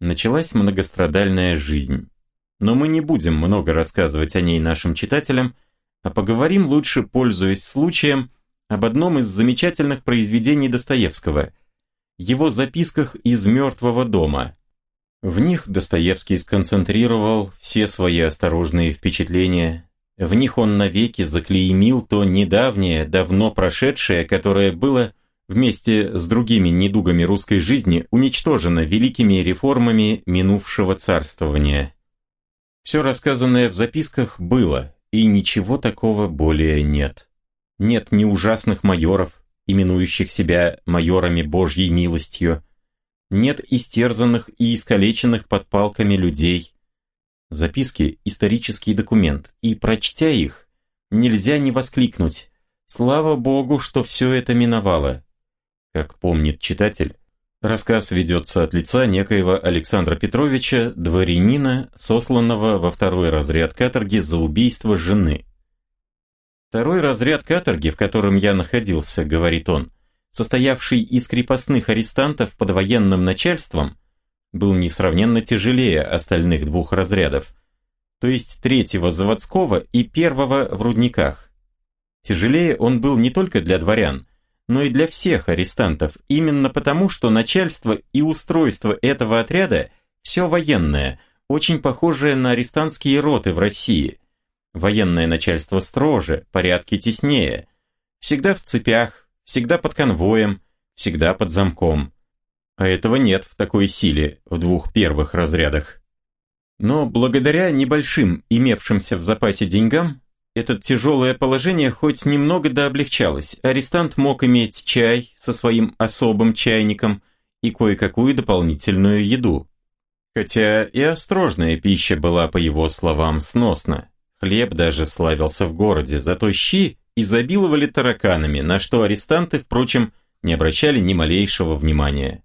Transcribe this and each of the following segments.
началась многострадальная жизнь. Но мы не будем много рассказывать о ней нашим читателям, а поговорим лучше, пользуясь случаем, об одном из замечательных произведений Достоевского, его записках из «Мертвого дома». В них Достоевский сконцентрировал все свои осторожные впечатления, в них он навеки заклеймил то недавнее, давно прошедшее, которое было вместе с другими недугами русской жизни уничтожено великими реформами минувшего царствования. Все рассказанное в записках было, и ничего такого более нет. Нет ни ужасных майоров, именующих себя майорами Божьей милостью, нет истерзанных и искалеченных под палками людей. Записки – исторический документ, и, прочтя их, нельзя не воскликнуть «Слава Богу, что все это миновало!» Как помнит читатель, Рассказ ведется от лица некоего Александра Петровича, дворянина, сосланного во второй разряд каторги за убийство жены. Второй разряд каторги, в котором я находился, говорит он, состоявший из крепостных арестантов под военным начальством, был несравненно тяжелее остальных двух разрядов, то есть третьего заводского и первого в рудниках. Тяжелее он был не только для дворян, но и для всех арестантов, именно потому, что начальство и устройство этого отряда все военное, очень похожее на арестантские роты в России. Военное начальство строже, порядки теснее, всегда в цепях, всегда под конвоем, всегда под замком. А этого нет в такой силе в двух первых разрядах. Но благодаря небольшим имевшимся в запасе деньгам, это тяжелое положение хоть немного да облегчалось. Арестант мог иметь чай со своим особым чайником и кое-какую дополнительную еду. Хотя и острожная пища была, по его словам, сносна. Хлеб даже славился в городе, зато щи изобиловали тараканами, на что арестанты, впрочем, не обращали ни малейшего внимания.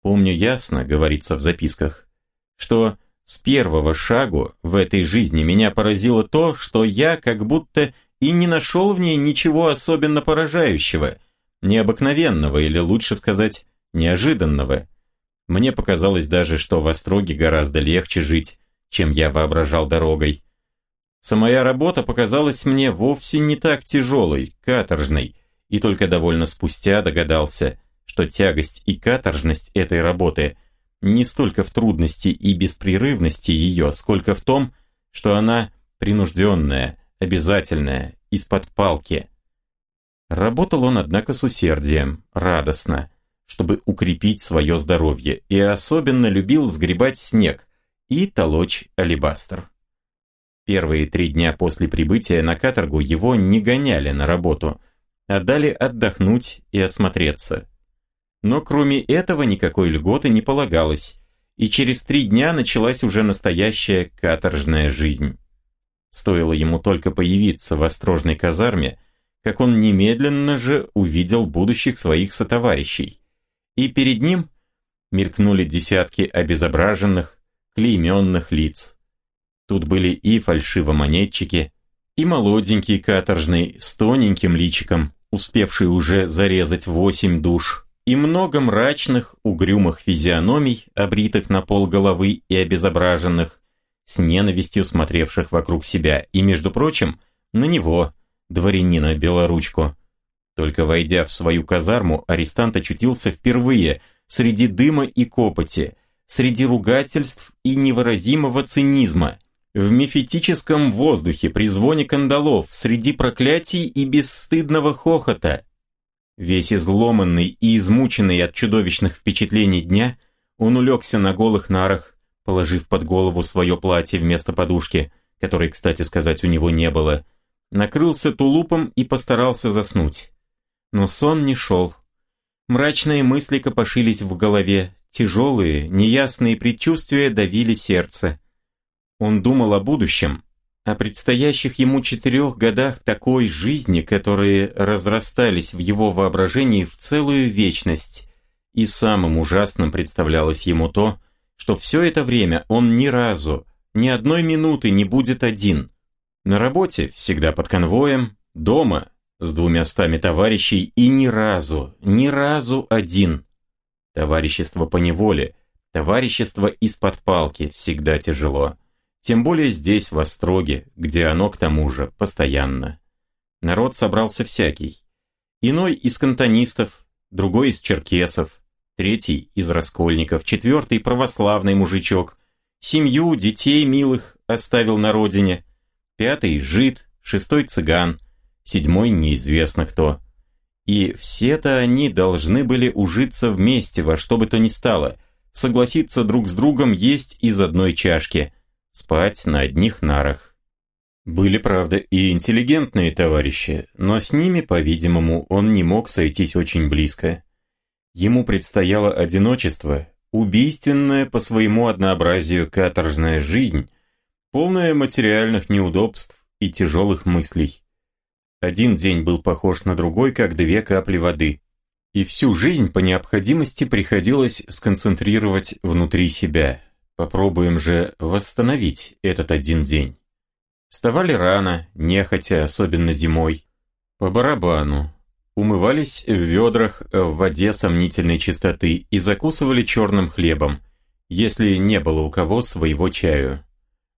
«Помню ясно», — говорится в записках, что с первого шагу в этой жизни меня поразило то, что я как будто и не нашел в ней ничего особенно поражающего, необыкновенного или лучше сказать, неожиданного. Мне показалось даже, что в Остроге гораздо легче жить, чем я воображал дорогой. Самая работа показалась мне вовсе не так тяжелой, каторжной, и только довольно спустя догадался, что тягость и каторжность этой работы – не столько в трудности и беспрерывности ее, сколько в том, что она принужденная, обязательная, из-под палки. Работал он, однако, с усердием, радостно, чтобы укрепить свое здоровье, и особенно любил сгребать снег и толочь алебастр. Первые три дня после прибытия на каторгу его не гоняли на работу, а дали отдохнуть и осмотреться. Но кроме этого никакой льготы не полагалось, и через три дня началась уже настоящая каторжная жизнь. Стоило ему только появиться в острожной казарме, как он немедленно же увидел будущих своих сотоварищей. И перед ним мелькнули десятки обезображенных, клейменных лиц. Тут были и фальшивомонетчики, и молоденький каторжный с тоненьким личиком, успевший уже зарезать восемь душ, и много мрачных, угрюмых физиономий, обритых на пол головы и обезображенных, с ненавистью смотревших вокруг себя, и, между прочим, на него, дворянина Белоручку. Только войдя в свою казарму, арестант очутился впервые среди дыма и копоти, среди ругательств и невыразимого цинизма, в мифетическом воздухе при звоне кандалов, среди проклятий и бесстыдного хохота, Весь изломанный и измученный от чудовищных впечатлений дня, он улегся на голых нарах, положив под голову свое платье вместо подушки, которой, кстати сказать, у него не было, накрылся тулупом и постарался заснуть. Но сон не шел. Мрачные мысли копошились в голове, тяжелые, неясные предчувствия давили сердце. Он думал о будущем, о предстоящих ему четырех годах такой жизни, которые разрастались в его воображении в целую вечность, и самым ужасным представлялось ему то, что все это время он ни разу, ни одной минуты не будет один. На работе всегда под конвоем, дома с двумя стами товарищей и ни разу, ни разу один. Товарищество по неволе, Товарищество из-под палки всегда тяжело. Тем более здесь, в Остроге, где оно, к тому же, постоянно. Народ собрался всякий. Иной из кантонистов, другой из черкесов, третий из раскольников, четвертый православный мужичок, семью, детей милых оставил на родине, пятый жид, шестой цыган, седьмой неизвестно кто. И все-то они должны были ужиться вместе во что бы то ни стало, согласиться друг с другом есть из одной чашки, спать на одних нарах. Были, правда, и интеллигентные товарищи, но с ними, по-видимому, он не мог сойтись очень близко. Ему предстояло одиночество, убийственная по своему однообразию каторжная жизнь, полная материальных неудобств и тяжелых мыслей. Один день был похож на другой, как две капли воды. И всю жизнь по необходимости приходилось сконцентрировать внутри себя. Попробуем же восстановить этот один день. Вставали рано, нехотя, особенно зимой. По барабану. Умывались в ведрах в воде сомнительной чистоты и закусывали черным хлебом, если не было у кого своего чаю.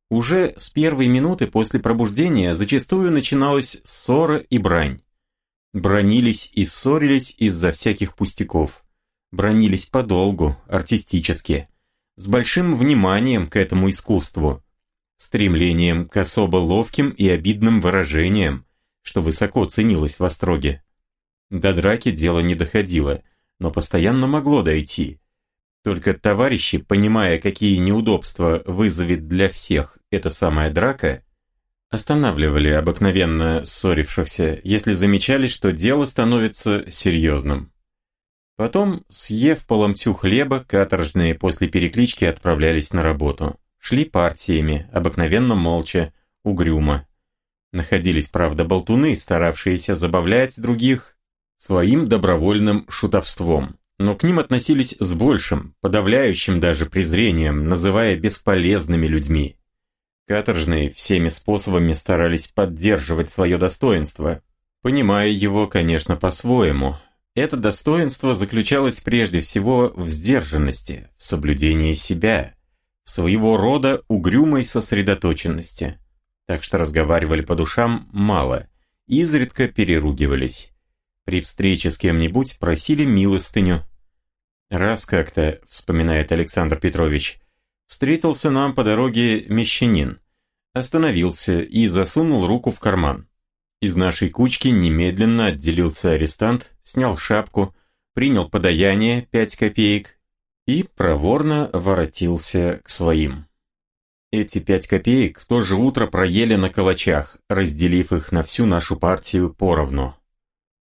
Уже с первой минуты после пробуждения зачастую начиналась ссора и брань. Бронились и ссорились из-за всяких пустяков. Бронились подолгу, артистически, с большим вниманием к этому искусству, стремлением к особо ловким и обидным выражениям, что высоко ценилось в Остроге. До драки дело не доходило, но постоянно могло дойти. Только товарищи, понимая, какие неудобства вызовет для всех эта самая драка, останавливали обыкновенно ссорившихся, если замечали, что дело становится серьезным. Потом, съев по ломтю хлеба, каторжные после переклички отправлялись на работу. Шли партиями, обыкновенно молча, угрюмо. Находились, правда, болтуны, старавшиеся забавлять других своим добровольным шутовством но к ним относились с большим, подавляющим даже презрением, называя бесполезными людьми. Каторжные всеми способами старались поддерживать свое достоинство, понимая его, конечно, по-своему. Это достоинство заключалось прежде всего в сдержанности, в соблюдении себя, в своего рода угрюмой сосредоточенности. Так что разговаривали по душам мало, изредка переругивались. При встрече с кем-нибудь просили милостыню, Раз как-то, вспоминает Александр Петрович, встретился нам по дороге мещанин. Остановился и засунул руку в карман. Из нашей кучки немедленно отделился арестант, снял шапку, принял подаяние, пять копеек, и проворно воротился к своим. Эти пять копеек в то же утро проели на калачах, разделив их на всю нашу партию поровну.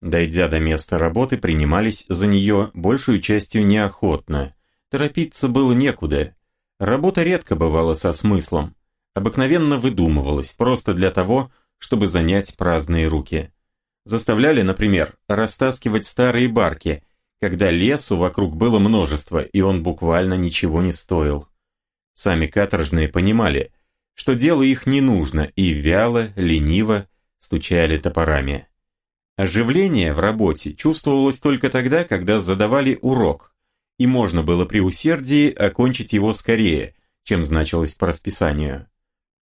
Дойдя до места работы, принимались за нее большую частью неохотно. Торопиться было некуда. Работа редко бывала со смыслом. Обыкновенно выдумывалась, просто для того, чтобы занять праздные руки. Заставляли, например, растаскивать старые барки, когда лесу вокруг было множество, и он буквально ничего не стоил. Сами каторжные понимали, что дело их не нужно, и вяло, лениво стучали топорами. Оживление в работе чувствовалось только тогда, когда задавали урок, и можно было при усердии окончить его скорее, чем значилось по расписанию.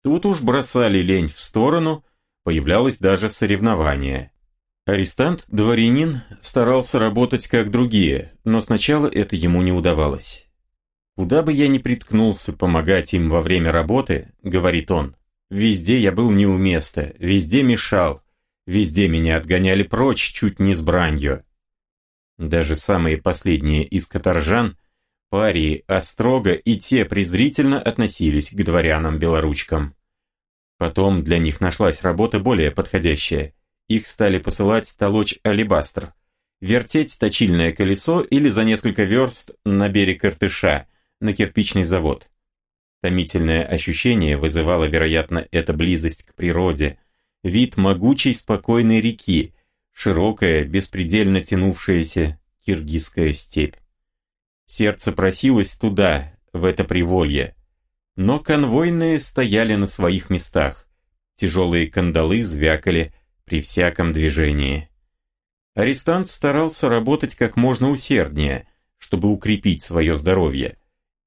Тут уж бросали лень в сторону, появлялось даже соревнование. Арестант-дворянин старался работать как другие, но сначала это ему не удавалось. «Куда бы я ни приткнулся помогать им во время работы, — говорит он, — везде я был не у места, везде мешал, Везде меня отгоняли прочь, чуть не с бранью. Даже самые последние из каторжан, парии, острога и те презрительно относились к дворянам-белоручкам. Потом для них нашлась работа более подходящая. Их стали посылать толочь алебастр, вертеть точильное колесо или за несколько верст на берег Иртыша, на кирпичный завод. Томительное ощущение вызывало, вероятно, эта близость к природе – вид могучей спокойной реки, широкая, беспредельно тянувшаяся киргизская степь. Сердце просилось туда, в это приволье. Но конвойные стояли на своих местах. Тяжелые кандалы звякали при всяком движении. Арестант старался работать как можно усерднее, чтобы укрепить свое здоровье.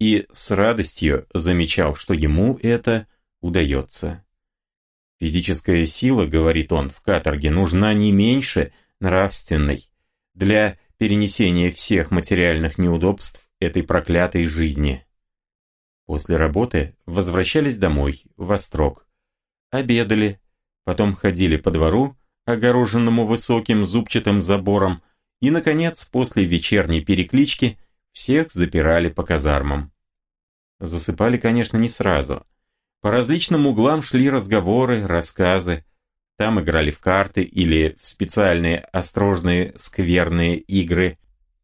и с радостью замечал, что ему это удается. Физическая сила, говорит он, в каторге нужна не меньше нравственной для перенесения всех материальных неудобств этой проклятой жизни. После работы возвращались домой, в Острог. Обедали, потом ходили по двору, огороженному высоким зубчатым забором, и, наконец, после вечерней переклички всех запирали по казармам. Засыпали, конечно, не сразу. По различным углам шли разговоры, рассказы. Там играли в карты или в специальные острожные скверные игры.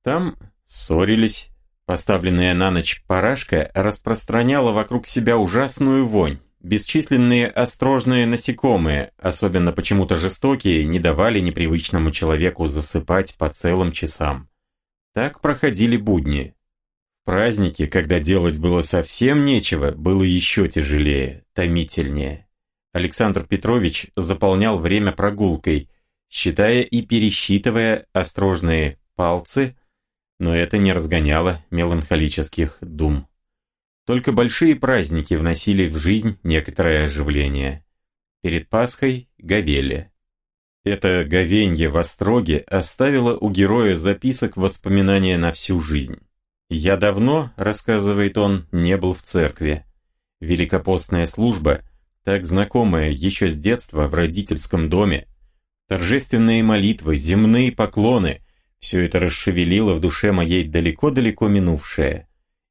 Там ссорились. Поставленная на ночь парашка распространяла вокруг себя ужасную вонь. Бесчисленные острожные насекомые, особенно почему-то жестокие, не давали непривычному человеку засыпать по целым часам. Так проходили будни. Праздники, когда делать было совсем нечего, было еще тяжелее, томительнее. Александр Петрович заполнял время прогулкой, считая и пересчитывая острожные палцы, но это не разгоняло меланхолических дум. Только большие праздники вносили в жизнь некоторое оживление. Перед Пасхой – говели. Это говенье в Остроге оставило у героя записок воспоминания на всю жизнь. «Я давно, — рассказывает он, — не был в церкви. Великопостная служба, так знакомая еще с детства в родительском доме, торжественные молитвы, земные поклоны — все это расшевелило в душе моей далеко-далеко минувшее.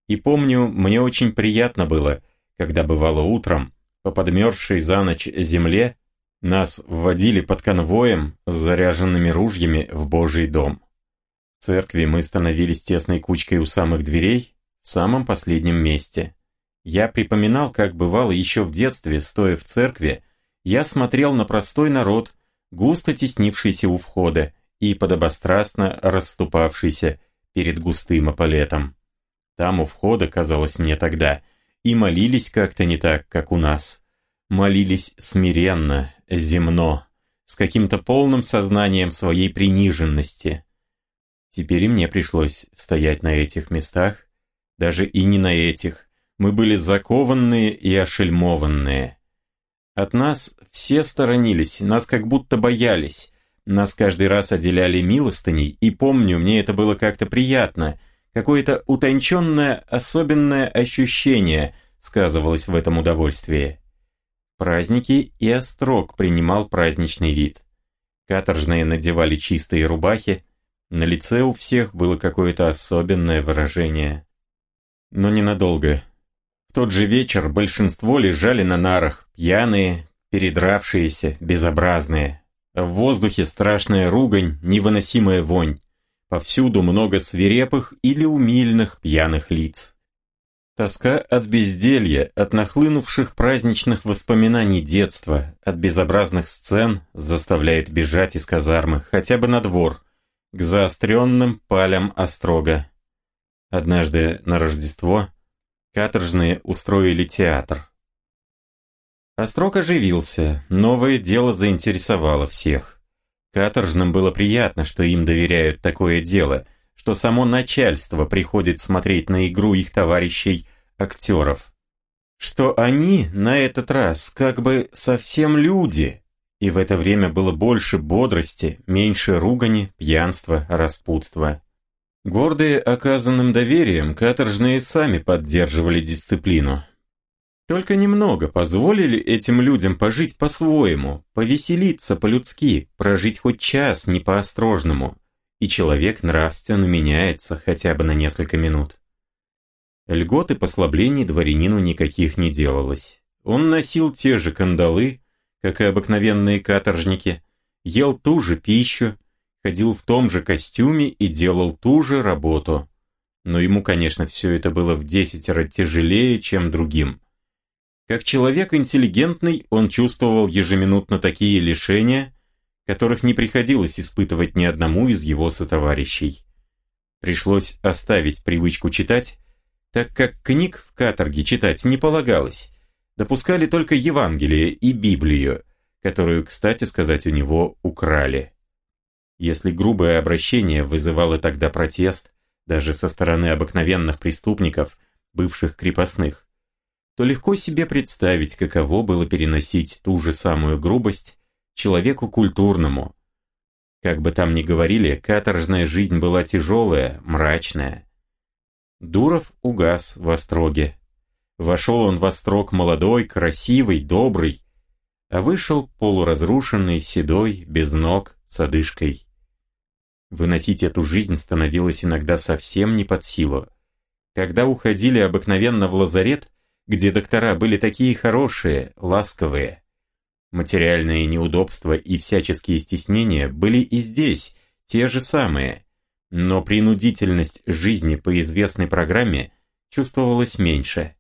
И помню, мне очень приятно было, когда бывало утром, по подмерзшей за ночь земле, нас вводили под конвоем с заряженными ружьями в Божий дом. В церкви мы становились тесной кучкой у самых дверей, в самом последнем месте. Я припоминал, как бывало еще в детстве, стоя в церкви, я смотрел на простой народ, густо теснившийся у входа и подобострастно расступавшийся перед густым эполетом. Там у входа, казалось мне тогда, и молились как-то не так, как у нас. Молились смиренно, земно, с каким-то полным сознанием своей приниженности. Теперь и мне пришлось стоять на этих местах, даже и не на этих. Мы были закованные и ошельмованные. От нас все сторонились, нас как будто боялись. Нас каждый раз отделяли милостыней, и помню, мне это было как-то приятно – Какое-то утонченное, особенное ощущение сказывалось в этом удовольствии. Праздники и Острог принимал праздничный вид. Каторжные надевали чистые рубахи, на лице у всех было какое-то особенное выражение. Но ненадолго. В тот же вечер большинство лежали на нарах, пьяные, передравшиеся, безобразные. В воздухе страшная ругань, невыносимая вонь. Повсюду много свирепых или умильных пьяных лиц. Тоска от безделья, от нахлынувших праздничных воспоминаний детства, от безобразных сцен заставляет бежать из казармы хотя бы на двор, к заостренным палям острога. Однажды на Рождество каторжные устроили театр. Острог оживился, новое дело заинтересовало всех. Каторжным было приятно, что им доверяют такое дело, что само начальство приходит смотреть на игру их товарищей актеров. Что они на этот раз как бы совсем люди, и в это время было больше бодрости, меньше ругани, пьянства, распутства. Гордые оказанным доверием, каторжные сами поддерживали дисциплину, только немного позволили этим людям пожить по-своему, повеселиться по-людски, прожить хоть час не по-острожному, и человек нравственно меняется хотя бы на несколько минут. Льгот и послаблений дворянину никаких не делалось. Он носил те же кандалы, как и обыкновенные каторжники, ел ту же пищу, ходил в том же костюме и делал ту же работу. Но ему, конечно, все это было в десятеро тяжелее, чем другим – как человек интеллигентный, он чувствовал ежеминутно такие лишения, которых не приходилось испытывать ни одному из его сотоварищей. Пришлось оставить привычку читать, так как книг в каторге читать не полагалось. Допускали только Евангелие и Библию, которую, кстати сказать, у него украли. Если грубое обращение вызывало тогда протест, даже со стороны обыкновенных преступников, бывших крепостных, то легко себе представить, каково было переносить ту же самую грубость человеку культурному. Как бы там ни говорили, каторжная жизнь была тяжелая, мрачная. Дуров угас в остроге. Вошел он в острог молодой, красивый, добрый, а вышел полуразрушенный, седой, без ног, с одышкой. Выносить эту жизнь становилось иногда совсем не под силу. Когда уходили обыкновенно в лазарет, где доктора были такие хорошие, ласковые. Материальные неудобства и всяческие стеснения были и здесь, те же самые. Но принудительность жизни по известной программе чувствовалась меньше.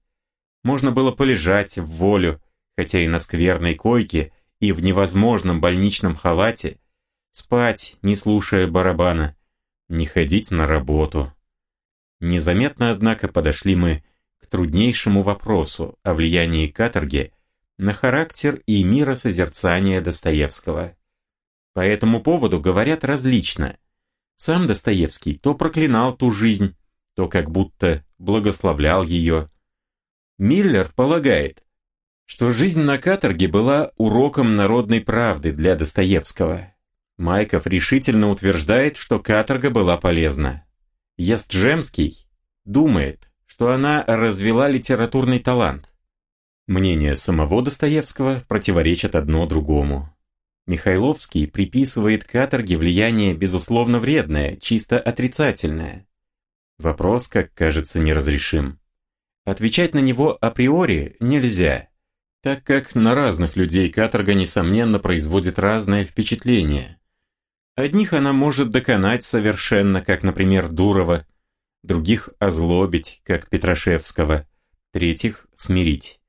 Можно было полежать в волю, хотя и на скверной койке, и в невозможном больничном халате, спать, не слушая барабана, не ходить на работу. Незаметно, однако, подошли мы труднейшему вопросу о влиянии каторги на характер и миросозерцание Достоевского. По этому поводу говорят различно. Сам Достоевский то проклинал ту жизнь, то как будто благословлял ее. Миллер полагает, что жизнь на каторге была уроком народной правды для Достоевского. Майков решительно утверждает, что каторга была полезна. Ясджемский думает, что она развела литературный талант. Мнения самого Достоевского противоречат одно другому. Михайловский приписывает каторге влияние безусловно вредное, чисто отрицательное. Вопрос, как кажется, неразрешим. Отвечать на него априори нельзя, так как на разных людей каторга, несомненно, производит разное впечатление. Одних она может доконать совершенно, как, например, Дурова, других озлобить, как Петрашевского, третьих смирить.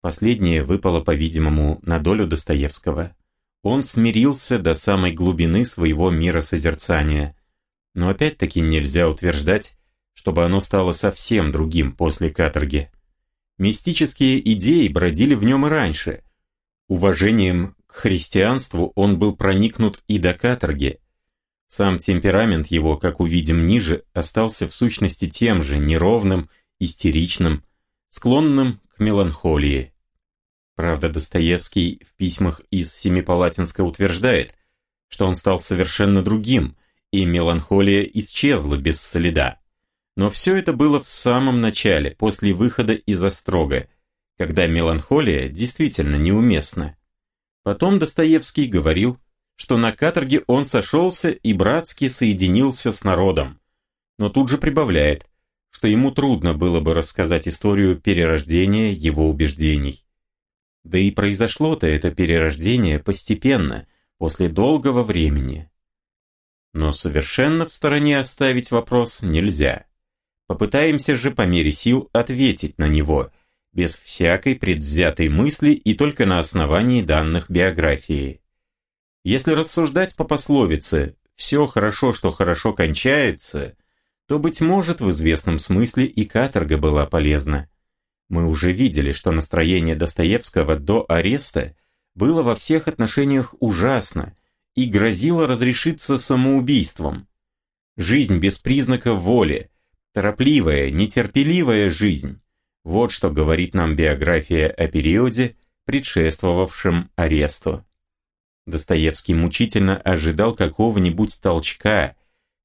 Последнее выпало, по-видимому, на долю Достоевского. Он смирился до самой глубины своего миросозерцания. Но опять-таки нельзя утверждать, чтобы оно стало совсем другим после каторги. Мистические идеи бродили в нем и раньше. Уважением к христианству он был проникнут и до каторги, сам темперамент его, как увидим ниже, остался в сущности тем же, неровным, истеричным, склонным к меланхолии. Правда, Достоевский в письмах из Семипалатинска утверждает, что он стал совершенно другим, и меланхолия исчезла без следа. Но все это было в самом начале, после выхода из Острога, когда меланхолия действительно неуместна. Потом Достоевский говорил, что на каторге он сошелся и братски соединился с народом. Но тут же прибавляет, что ему трудно было бы рассказать историю перерождения его убеждений. Да и произошло-то это перерождение постепенно, после долгого времени. Но совершенно в стороне оставить вопрос нельзя. Попытаемся же по мере сил ответить на него, без всякой предвзятой мысли и только на основании данных биографии. Если рассуждать по пословице «все хорошо, что хорошо кончается», то, быть может, в известном смысле и каторга была полезна. Мы уже видели, что настроение Достоевского до ареста было во всех отношениях ужасно и грозило разрешиться самоубийством. Жизнь без признака воли, торопливая, нетерпеливая жизнь – вот что говорит нам биография о периоде, предшествовавшем аресту. Достоевский мучительно ожидал какого-нибудь толчка,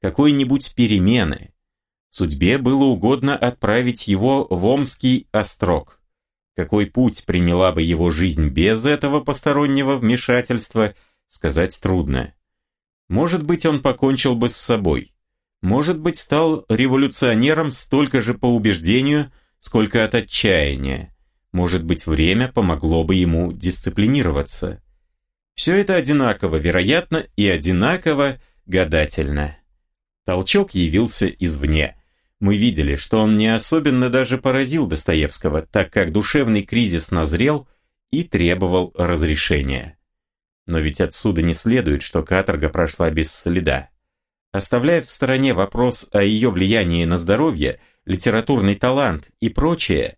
какой-нибудь перемены. Судьбе было угодно отправить его в Омский острог. Какой путь приняла бы его жизнь без этого постороннего вмешательства, сказать трудно. Может быть, он покончил бы с собой. Может быть, стал революционером столько же по убеждению, сколько от отчаяния. Может быть, время помогло бы ему дисциплинироваться. Все это одинаково вероятно и одинаково гадательно. Толчок явился извне. Мы видели, что он не особенно даже поразил Достоевского, так как душевный кризис назрел и требовал разрешения. Но ведь отсюда не следует, что каторга прошла без следа. Оставляя в стороне вопрос о ее влиянии на здоровье, литературный талант и прочее,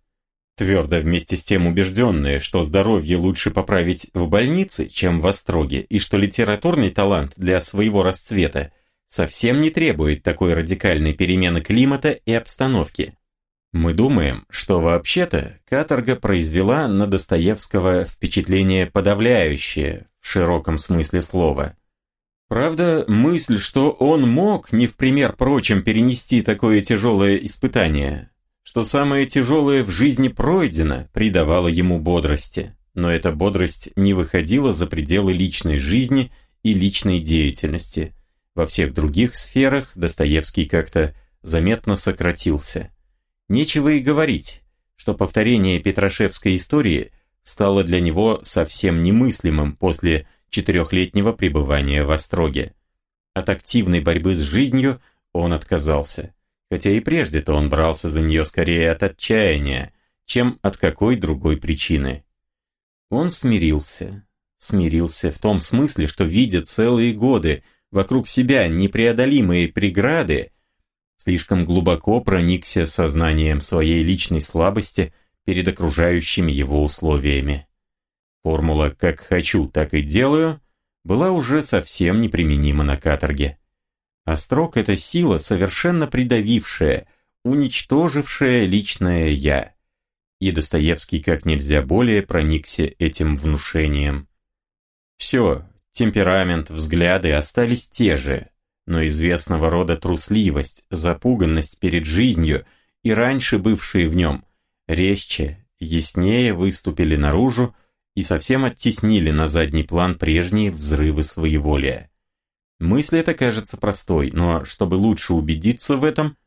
твердо вместе с тем убежденные, что здоровье лучше поправить в больнице, чем в Остроге, и что литературный талант для своего расцвета совсем не требует такой радикальной перемены климата и обстановки. Мы думаем, что вообще-то каторга произвела на Достоевского впечатление подавляющее, в широком смысле слова. Правда, мысль, что он мог, не в пример прочим, перенести такое тяжелое испытание, что самое тяжелое в жизни пройдено, придавала ему бодрости. Но эта бодрость не выходила за пределы личной жизни и личной деятельности. Во всех других сферах Достоевский как-то заметно сократился. Нечего и говорить, что повторение Петрашевской истории стало для него совсем немыслимым после четырехлетнего пребывания в Остроге. От активной борьбы с жизнью он отказался, хотя и прежде-то он брался за нее скорее от отчаяния, чем от какой другой причины. Он смирился, смирился в том смысле, что видя целые годы вокруг себя непреодолимые преграды, слишком глубоко проникся сознанием своей личной слабости перед окружающими его условиями. Формула «как хочу, так и делаю» была уже совсем неприменима на каторге. А строк — это сила, совершенно придавившая, уничтожившая личное «я». И Достоевский как нельзя более проникся этим внушением. Все, темперамент, взгляды остались те же, но известного рода трусливость, запуганность перед жизнью и раньше бывшие в нем, резче, яснее выступили наружу и совсем оттеснили на задний план прежние взрывы своеволия. Мысль эта кажется простой, но чтобы лучше убедиться в этом,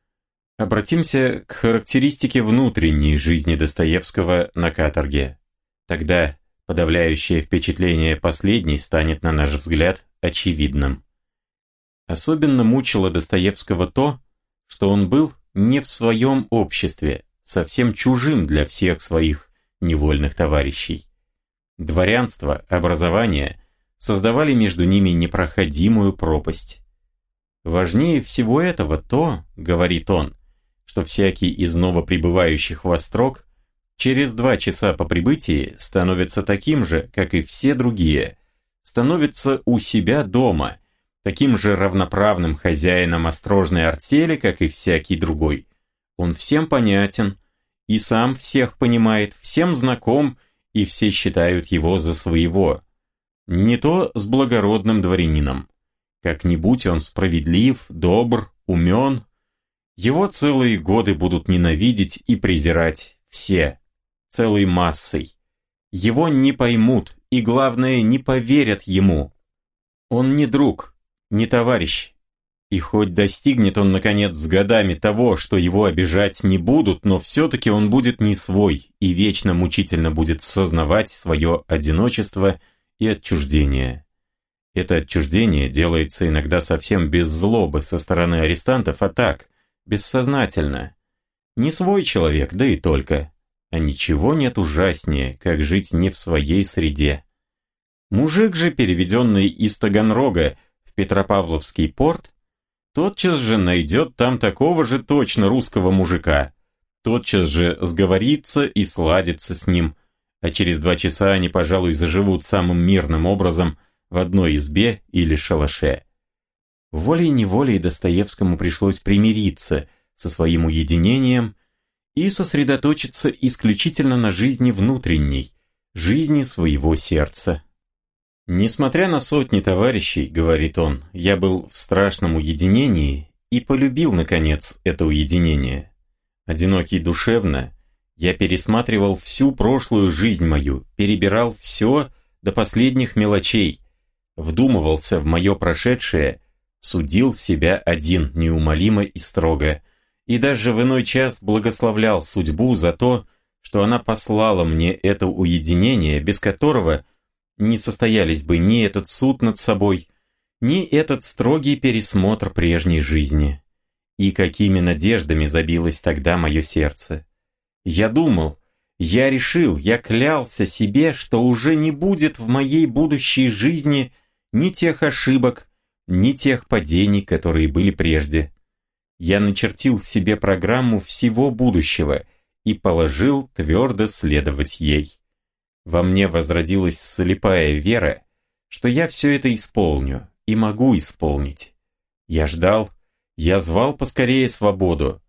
обратимся к характеристике внутренней жизни Достоевского на каторге. Тогда подавляющее впечатление последней станет, на наш взгляд, очевидным. Особенно мучило Достоевского то, что он был не в своем обществе, совсем чужим для всех своих невольных товарищей. Дворянство, образование создавали между ними непроходимую пропасть. Важнее всего этого то, говорит он, что всякий из новоприбывающих в Острог через два часа по прибытии становится таким же, как и все другие, становится у себя дома – таким же равноправным хозяином острожной артели, как и всякий другой. Он всем понятен, и сам всех понимает, всем знаком, и все считают его за своего. Не то с благородным дворянином. Как-нибудь он справедлив, добр, умен. Его целые годы будут ненавидеть и презирать все, целой массой. Его не поймут и, главное, не поверят ему. Он не друг, не товарищ. И хоть достигнет он, наконец, с годами того, что его обижать не будут, но все-таки он будет не свой и вечно мучительно будет сознавать свое одиночество и отчуждение. Это отчуждение делается иногда совсем без злобы со стороны арестантов, а так, бессознательно. Не свой человек, да и только. А ничего нет ужаснее, как жить не в своей среде. Мужик же, переведенный из Таганрога, Петропавловский порт, тотчас же найдет там такого же точно русского мужика, тотчас же сговорится и сладится с ним, а через два часа они, пожалуй, заживут самым мирным образом в одной избе или шалаше. Волей-неволей Достоевскому пришлось примириться со своим уединением и сосредоточиться исключительно на жизни внутренней, жизни своего сердца. «Несмотря на сотни товарищей, — говорит он, — я был в страшном уединении и полюбил, наконец, это уединение. Одинокий душевно, я пересматривал всю прошлую жизнь мою, перебирал все до последних мелочей, вдумывался в мое прошедшее, судил себя один неумолимо и строго, и даже в иной час благословлял судьбу за то, что она послала мне это уединение, без которого — не состоялись бы ни этот суд над собой, ни этот строгий пересмотр прежней жизни. И какими надеждами забилось тогда мое сердце. Я думал, я решил, я клялся себе, что уже не будет в моей будущей жизни ни тех ошибок, ни тех падений, которые были прежде. Я начертил себе программу всего будущего и положил твердо следовать ей. Во мне возродилась слепая вера, что я все это исполню и могу исполнить. Я ждал, я звал поскорее свободу.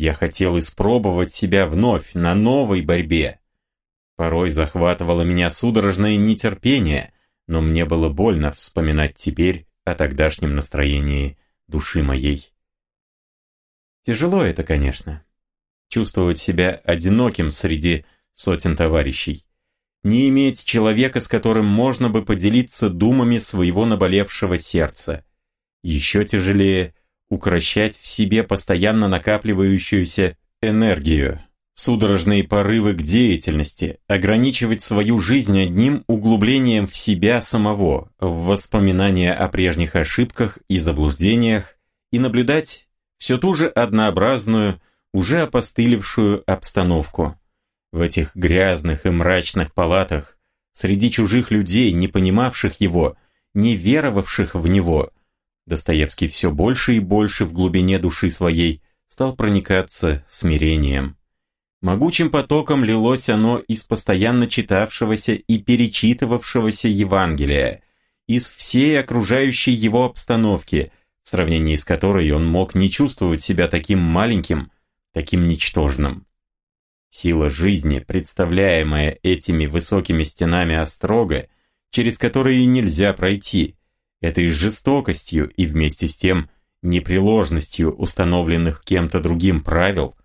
Я хотел испробовать себя вновь на новой борьбе. Порой захватывало меня судорожное нетерпение, но мне было больно вспоминать теперь о тогдашнем настроении души моей. Тяжело это, конечно. Чувствовать себя одиноким среди сотен товарищей. Не иметь человека, с которым можно бы поделиться думами своего наболевшего сердца. Еще тяжелее укращать в себе постоянно накапливающуюся энергию, судорожные порывы к деятельности, ограничивать свою жизнь одним углублением в себя самого, в воспоминания о прежних ошибках и заблуждениях, и наблюдать все ту же однообразную, уже опостылевшую обстановку. В этих грязных и мрачных палатах, среди чужих людей, не понимавших его, не веровавших в него, Достоевский все больше и больше в глубине души своей стал проникаться смирением. Могучим потоком лилось оно из постоянно читавшегося и перечитывавшегося Евангелия, из всей окружающей его обстановки, в сравнении с которой он мог не чувствовать себя таким маленьким, таким ничтожным. Сила жизни, представляемая этими высокими стенами острога, через которые нельзя пройти, этой жестокостью и вместе с тем непреложностью установленных кем-то другим правил,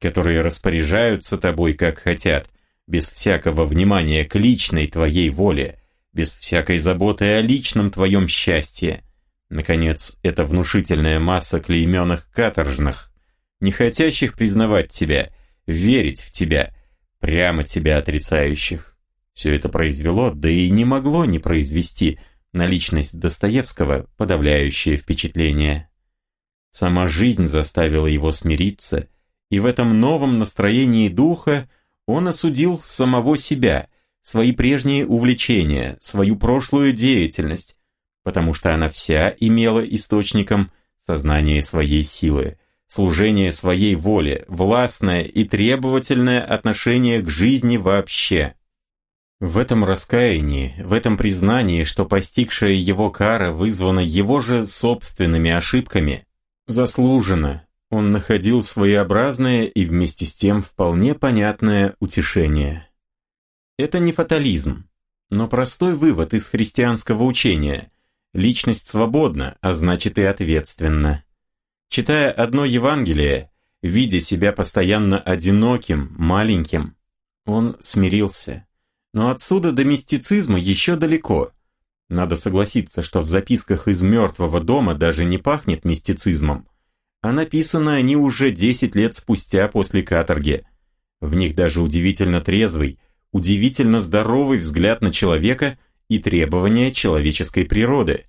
которые распоряжаются тобой как хотят, без всякого внимания к личной твоей воле, без всякой заботы о личном твоем счастье, Наконец, эта внушительная масса клейменных каторжных, не хотящих признавать тебя, верить в тебя, прямо тебя отрицающих. Все это произвело, да и не могло не произвести на личность Достоевского подавляющее впечатление. Сама жизнь заставила его смириться, и в этом новом настроении духа он осудил самого себя, свои прежние увлечения, свою прошлую деятельность, потому что она вся имела источником сознание своей силы, служение своей воле, властное и требовательное отношение к жизни вообще. В этом раскаянии, в этом признании, что постигшая его кара вызвана его же собственными ошибками, заслуженно, он находил своеобразное и вместе с тем вполне понятное утешение. Это не фатализм, но простой вывод из христианского учения – Личность свободна, а значит и ответственна. Читая одно Евангелие, видя себя постоянно одиноким, маленьким, он смирился. Но отсюда до мистицизма еще далеко. Надо согласиться, что в записках из «Мертвого дома» даже не пахнет мистицизмом, а написаны они уже 10 лет спустя после каторги. В них даже удивительно трезвый, удивительно здоровый взгляд на человека – и требования человеческой природы.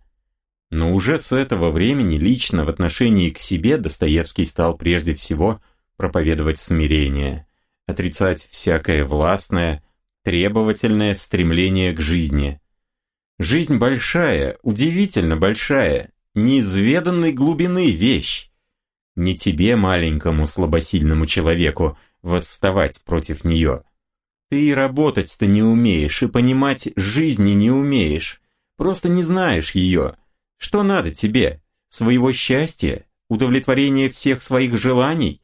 Но уже с этого времени лично в отношении к себе Достоевский стал прежде всего проповедовать смирение, отрицать всякое властное, требовательное стремление к жизни. Жизнь большая, удивительно большая, неизведанной глубины вещь. Не тебе, маленькому слабосильному человеку, восставать против нее – ты и работать-то не умеешь, и понимать жизни не умеешь. Просто не знаешь ее. Что надо тебе? Своего счастья? Удовлетворения всех своих желаний?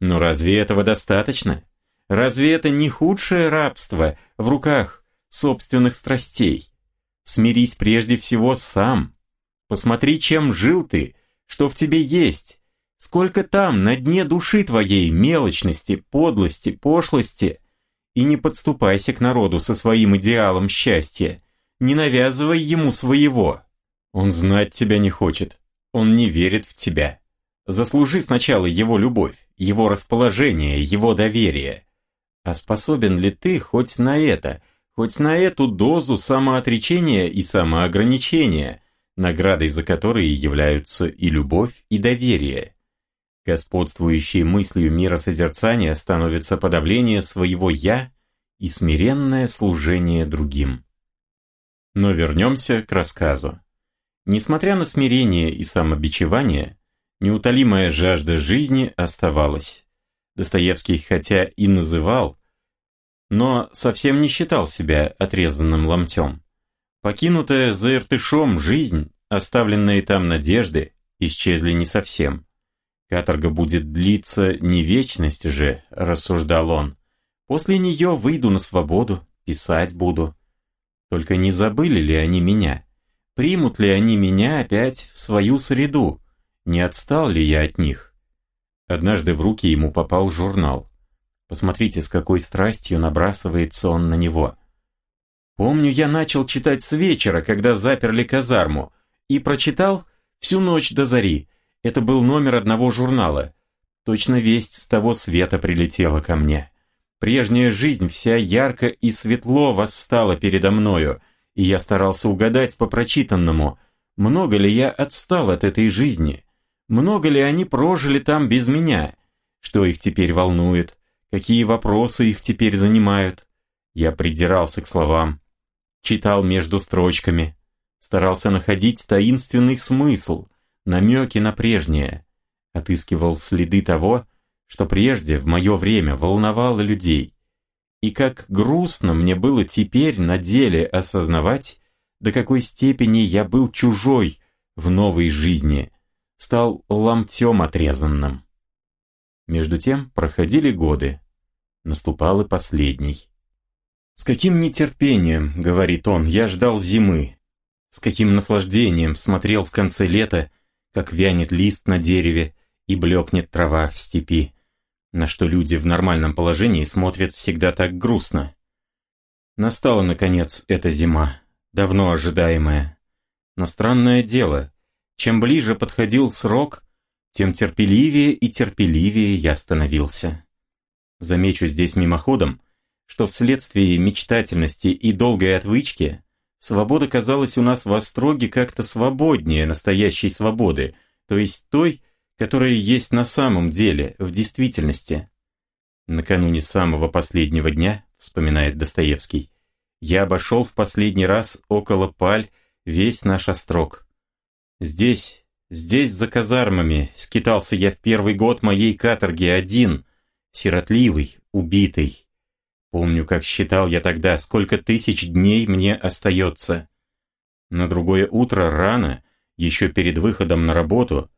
Но разве этого достаточно? Разве это не худшее рабство в руках собственных страстей? Смирись прежде всего сам. Посмотри, чем жил ты, что в тебе есть. Сколько там, на дне души твоей, мелочности, подлости, пошлости – и не подступайся к народу со своим идеалом счастья. Не навязывай ему своего. Он знать тебя не хочет. Он не верит в тебя. Заслужи сначала его любовь, его расположение, его доверие. А способен ли ты хоть на это, хоть на эту дозу самоотречения и самоограничения, наградой за которые являются и любовь, и доверие? Господствующей мыслью миросозерцания становится подавление своего «я» и смиренное служение другим. Но вернемся к рассказу. Несмотря на смирение и самобичевание, неутолимая жажда жизни оставалась. Достоевский хотя и называл, но совсем не считал себя отрезанным ломтем. Покинутая за Иртышом жизнь, оставленные там надежды, исчезли не совсем. Каторга будет длиться не вечность же, рассуждал он. После нее выйду на свободу, писать буду. Только не забыли ли они меня? Примут ли они меня опять в свою среду? Не отстал ли я от них? Однажды в руки ему попал журнал. Посмотрите, с какой страстью набрасывается он на него. Помню, я начал читать с вечера, когда заперли казарму, и прочитал всю ночь до зари. Это был номер одного журнала. Точно весть с того света прилетела ко мне. Прежняя жизнь вся ярко и светло восстала передо мною, и я старался угадать по прочитанному, много ли я отстал от этой жизни, много ли они прожили там без меня, что их теперь волнует, какие вопросы их теперь занимают. Я придирался к словам, читал между строчками, старался находить таинственный смысл, намеки на прежнее, отыскивал следы того, что прежде в мое время волновало людей. И как грустно мне было теперь на деле осознавать, до какой степени я был чужой в новой жизни, стал ломтем отрезанным. Между тем проходили годы. Наступал и последний. «С каким нетерпением, — говорит он, — я ждал зимы. С каким наслаждением смотрел в конце лета, как вянет лист на дереве и блекнет трава в степи на что люди в нормальном положении смотрят всегда так грустно. Настала, наконец, эта зима, давно ожидаемая. Но странное дело, чем ближе подходил срок, тем терпеливее и терпеливее я становился. Замечу здесь мимоходом, что вследствие мечтательности и долгой отвычки свобода казалась у нас в Остроге как-то свободнее настоящей свободы, то есть той, которое есть на самом деле, в действительности. Накануне самого последнего дня, вспоминает Достоевский, я обошел в последний раз около паль весь наш острог. Здесь, здесь за казармами, скитался я в первый год моей каторги один, сиротливый, убитый. Помню, как считал я тогда, сколько тысяч дней мне остается. На другое утро рано, еще перед выходом на работу,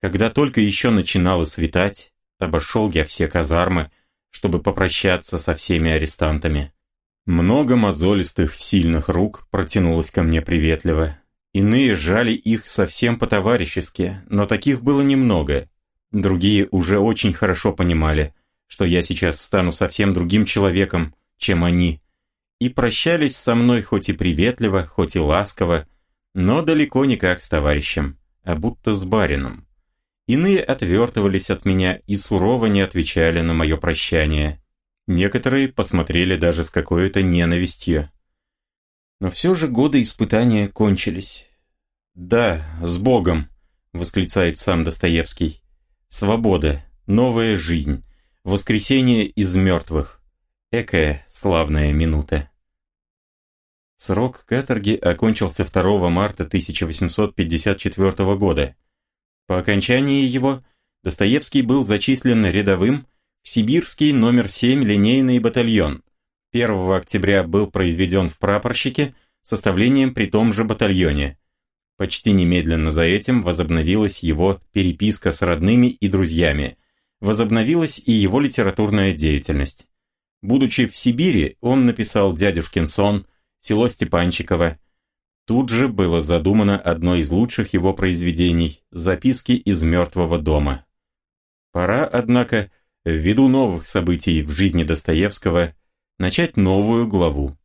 когда только еще начинало светать, обошел я все казармы, чтобы попрощаться со всеми арестантами. Много мозолистых, сильных рук протянулось ко мне приветливо. Иные жали их совсем по-товарищески, но таких было немного. Другие уже очень хорошо понимали, что я сейчас стану совсем другим человеком, чем они, и прощались со мной хоть и приветливо, хоть и ласково, но далеко не как с товарищем, а будто с барином. Иные отвертывались от меня и сурово не отвечали на мое прощание. Некоторые посмотрели даже с какой-то ненавистью. Но все же годы испытания кончились. «Да, с Богом!» — восклицает сам Достоевский. «Свобода, новая жизнь, воскресение из мертвых. Экая славная минута». Срок каторги окончился 2 марта 1854 года. По окончании его Достоевский был зачислен рядовым в Сибирский номер 7 линейный батальон. 1 октября был произведен в прапорщике составлением при том же батальоне. Почти немедленно за этим возобновилась его переписка с родными и друзьями, возобновилась и его литературная деятельность. Будучи в Сибири, он написал «Дядюшкин сон», «Село Степанчиково», Тут же было задумано одно из лучших его произведений «Записки из мертвого дома». Пора, однако, ввиду новых событий в жизни Достоевского, начать новую главу.